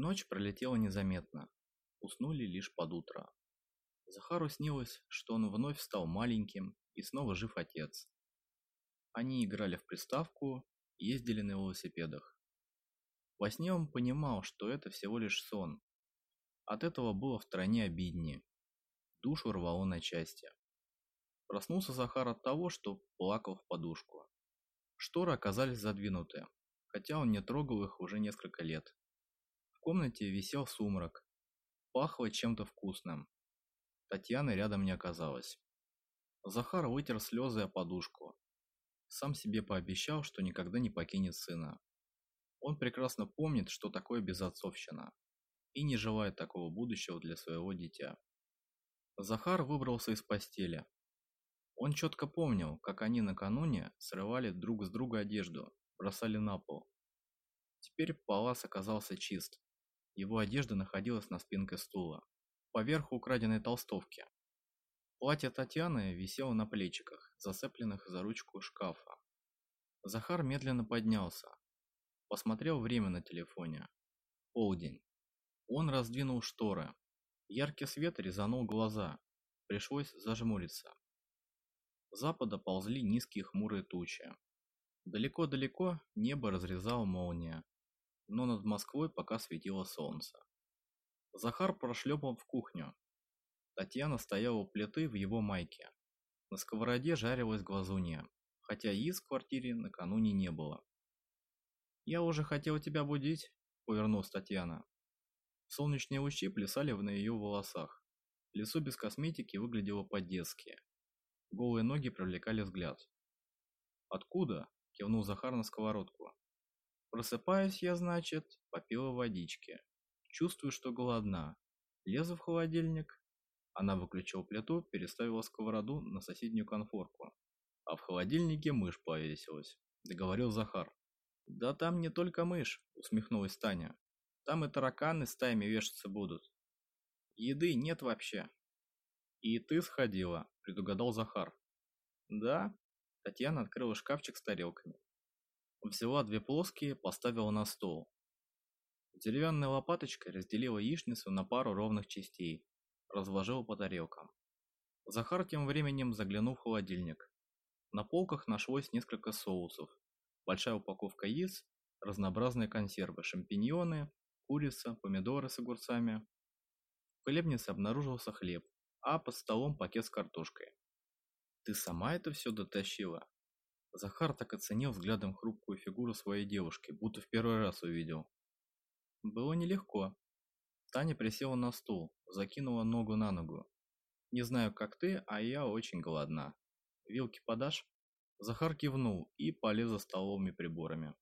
Ночь пролетела незаметно. Уснули лишь под утро. Захару снилось, что он вновь стал маленьким и снова жив отец. Они играли в приставку ездили на велосипедах. Во сне он понимал, что это всего лишь сон. От этого было втройне обиднее. Душу рвало на части. Проснулся Захар от того, что плакал в подушку. Шторы оказались задвинуты, хотя он не трогал их уже несколько лет. Комнате висел сумрак. Пахло чем-то вкусным. Татьяны рядом не оказалось. Захар вытер слезы о подушку. Сам себе пообещал, что никогда не покинет сына. Он прекрасно помнит, что такое безотцовщина, и не желает такого будущего для своего дитя. Захар выбрался из постели. Он четко помнил, как они накануне срывали друг с друга одежду, бросали на пол. Теперь палас оказался чист. Его одежда находилась на спинке стула, поверху украденной толстовки. Платье Татьяны висело на плечиках, зацепленных за ручку шкафа. Захар медленно поднялся, Посмотрел время на телефоне. Полдень. Он раздвинул шторы. Яркий свет резанул глаза. Пришлось зажмуриться. С запада ползли низкие хмурые тучи. Далеко-далеко небо разрезало молния, но над Москвой пока светило солнце. Захар прошлепал в кухню. Татьяна стояла у плиты в его майке. На сковороде жарилась глазунья, хотя яиц в квартире накануне не было. «Я уже хотел тебя будить», — повернулась Татьяна. Солнечные лучи плясали на ее волосах. Лицо без косметики выглядело по-детски. Голые ноги привлекали взгляд. «Откуда?» – кивнул Захар на сковородку. «Просыпаюсь я, значит, попила водички. Чувствую, что голодна. Лезу в холодильник». Она выключила плиту, переставила сковороду на соседнюю конфорку. А в холодильнике мышь повесилась, договорил Захар. «Да там не только мышь», — усмехнулась Таня. «Там и тараканы стаями вешаться будут. Еды нет вообще». «И ты сходила», — предугадал Захар. «Да?» — Татьяна открыла шкафчик с тарелками. Взяла две плоские, поставила на стол. Деревянной лопаточкой разделила яичницу на пару ровных частей, разложила по тарелкам. Захар тем временем заглянул в холодильник. На полках нашлось несколько соусов, большая упаковка яиц, разнообразные консервы, шампиньоны, курица, помидоры с огурцами. В хлебнице обнаружился хлеб, а под столом пакет с картошкой. «Ты сама это все дотащила?» Захар так оценил взглядом хрупкую фигуру своей девушки, будто в первый раз увидел. Было нелегко. Таня присела на стул, закинула ногу на ногу. «Не знаю, как ты, а я очень голодна. Вилки подашь?» Захар кивнул и полез за столовыми приборами.